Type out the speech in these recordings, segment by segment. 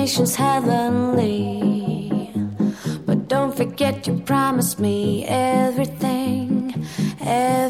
destination's heavenly. But don't forget you promised me everything. everything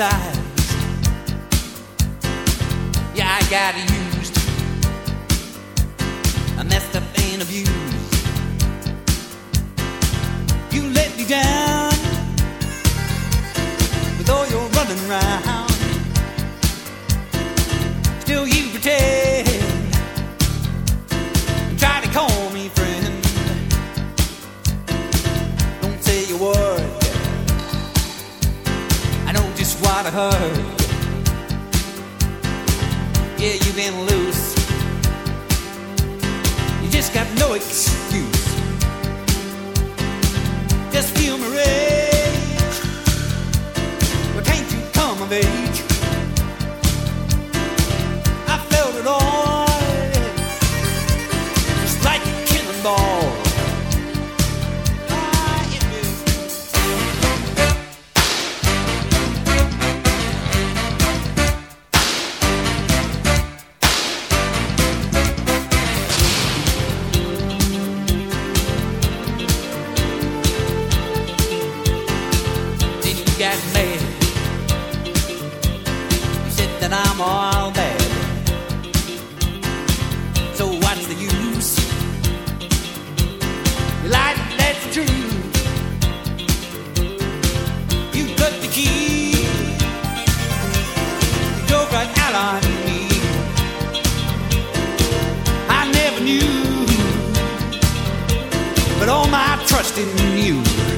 inside trust in you.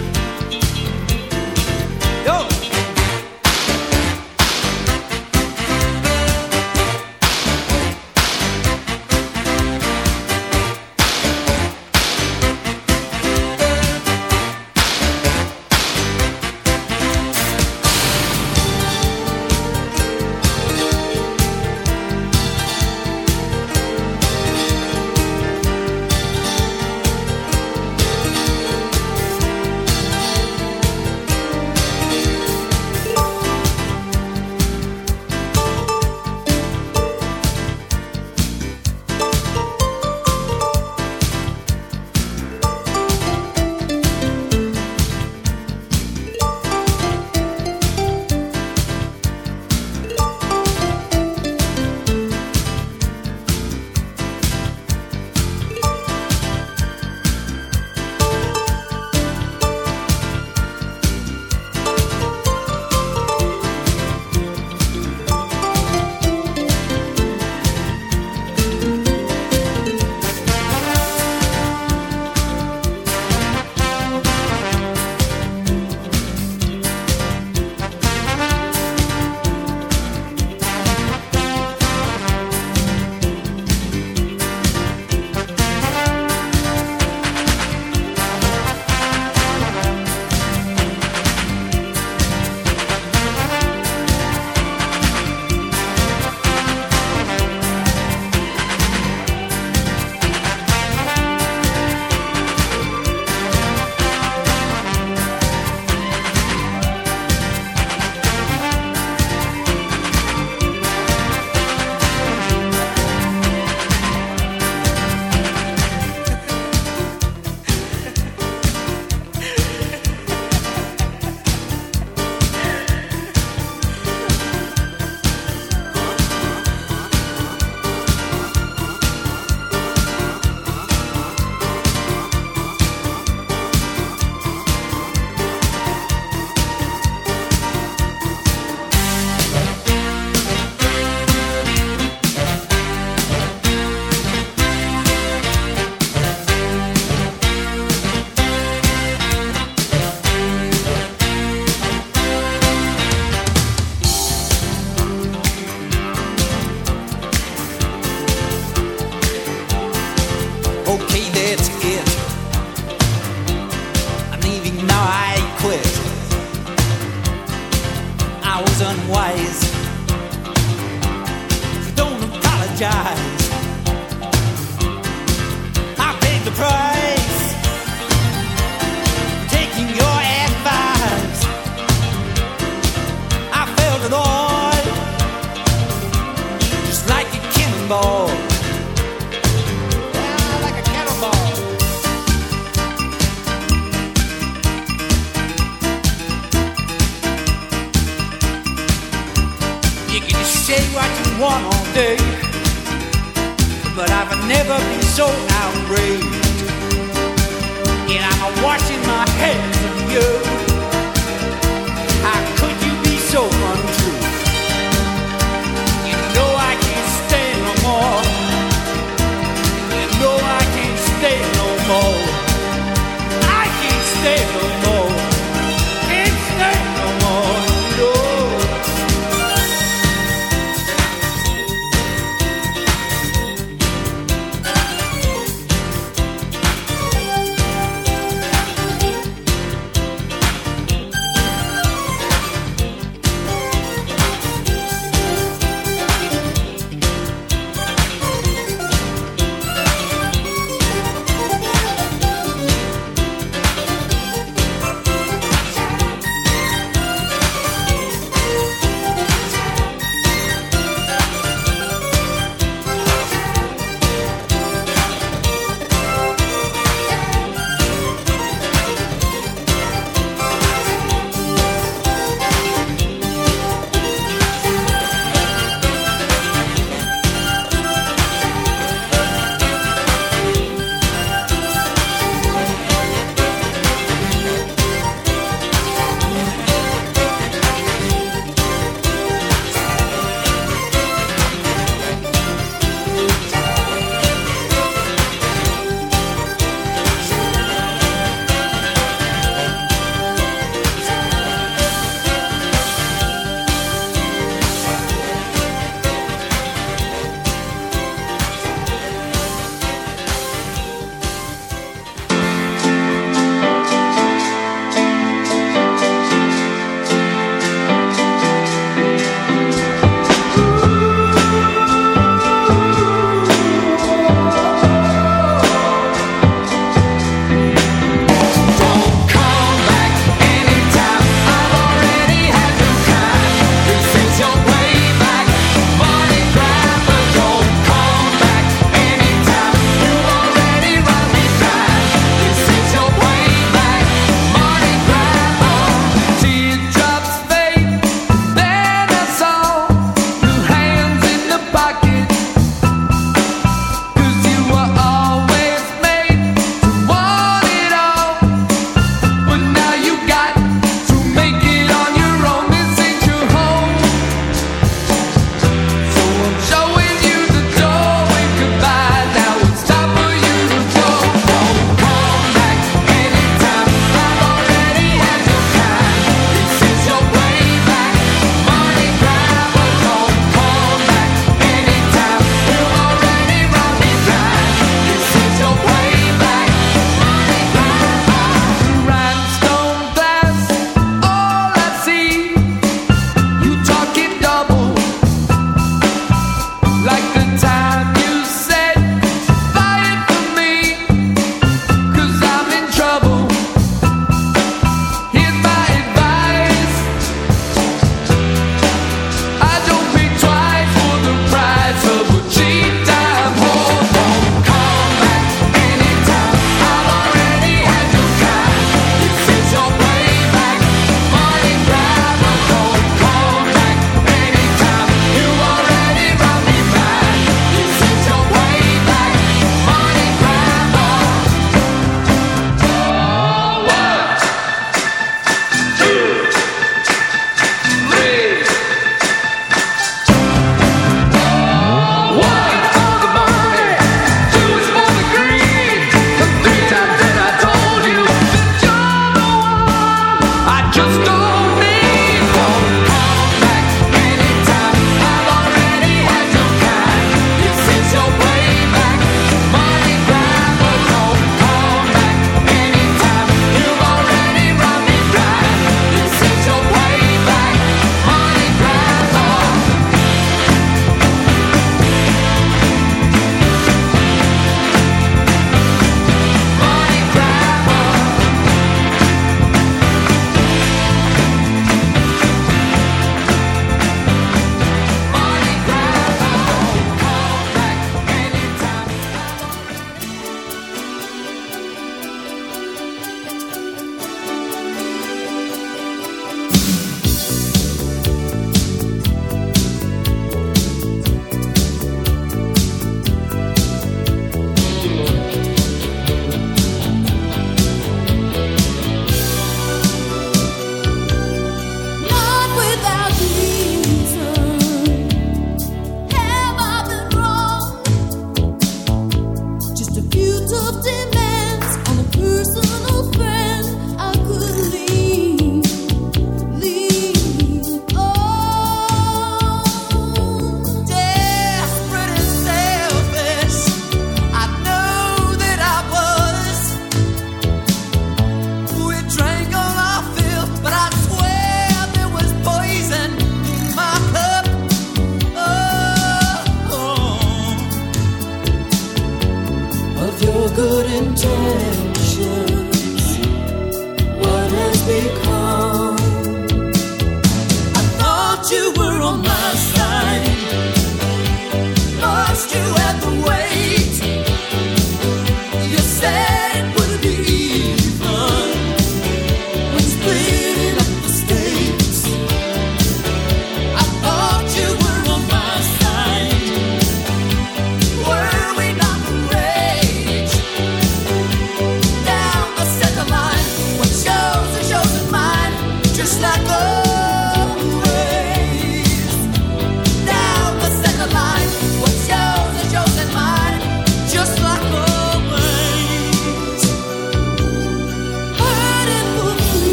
Van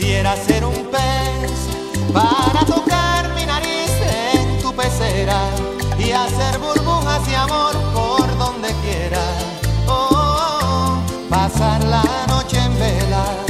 Quisiera ser un pez para tocar mi nariz en tu pecera y hacer burbujas de amor por donde quiera. Oh, oh, oh. pasar la noche en vela.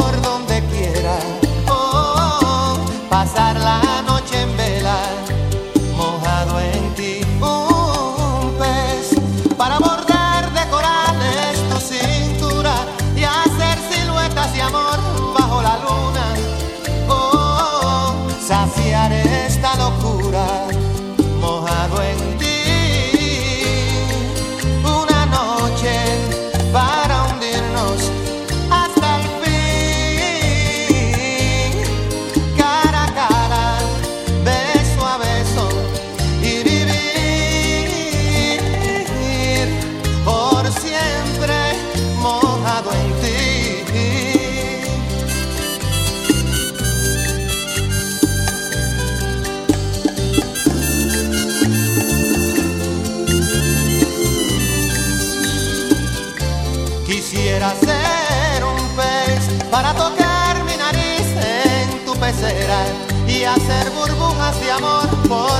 de amor por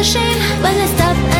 machine when I stop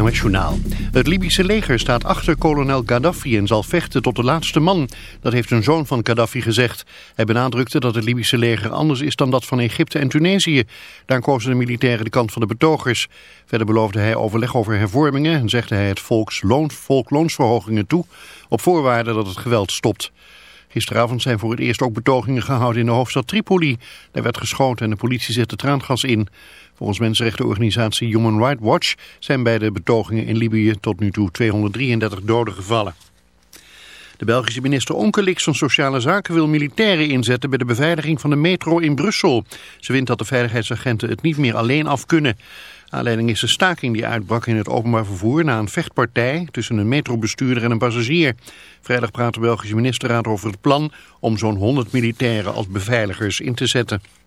Journaal. Het Libische leger staat achter kolonel Gaddafi en zal vechten tot de laatste man. Dat heeft een zoon van Gaddafi gezegd. Hij benadrukte dat het Libische leger anders is dan dat van Egypte en Tunesië. Daar kozen de militairen de kant van de betogers. Verder beloofde hij overleg over hervormingen en zegde hij het volksloon, volkloonsverhogingen toe... op voorwaarde dat het geweld stopt. Gisteravond zijn voor het eerst ook betogingen gehouden in de hoofdstad Tripoli. Daar werd geschoten en de politie zette traangas in. Volgens mensenrechtenorganisatie Human Rights Watch zijn bij de betogingen in Libië tot nu toe 233 doden gevallen. De Belgische minister Onkelix van Sociale Zaken wil militairen inzetten bij de beveiliging van de metro in Brussel. Ze vindt dat de veiligheidsagenten het niet meer alleen af kunnen. Aanleiding is de staking die uitbrak in het openbaar vervoer na een vechtpartij tussen een metrobestuurder en een passagier. Vrijdag praat de Belgische ministerraad over het plan om zo'n 100 militairen als beveiligers in te zetten.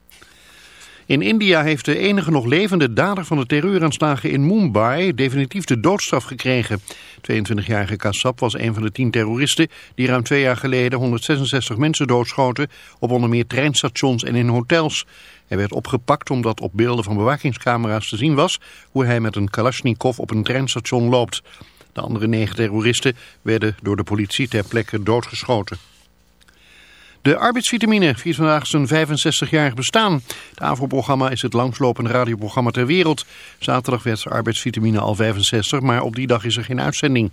In India heeft de enige nog levende dader van de terreuraanslagen in Mumbai definitief de doodstraf gekregen. 22-jarige Kassab was een van de tien terroristen die ruim twee jaar geleden 166 mensen doodschoten op onder meer treinstations en in hotels. Hij werd opgepakt omdat op beelden van bewakingscamera's te zien was hoe hij met een kalasjnikov op een treinstation loopt. De andere negen terroristen werden door de politie ter plekke doodgeschoten. De arbeidsvitamine viert vandaag zijn 65-jarig bestaan. Het AVRO-programma is het langslopende radioprogramma ter wereld. Zaterdag werd arbeidsvitamine al 65, maar op die dag is er geen uitzending.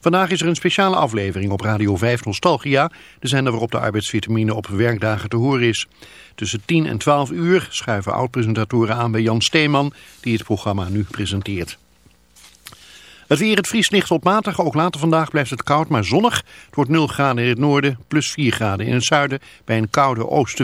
Vandaag is er een speciale aflevering op Radio 5 Nostalgia. De zender waarop de arbeidsvitamine op werkdagen te horen is. Tussen 10 en 12 uur schuiven oud-presentatoren aan bij Jan Steeman... die het programma nu presenteert. Het weer, het vriest licht op matig. Ook later vandaag blijft het koud, maar zonnig. Het wordt 0 graden in het noorden, plus 4 graden in het zuiden. Bij een koude oosten.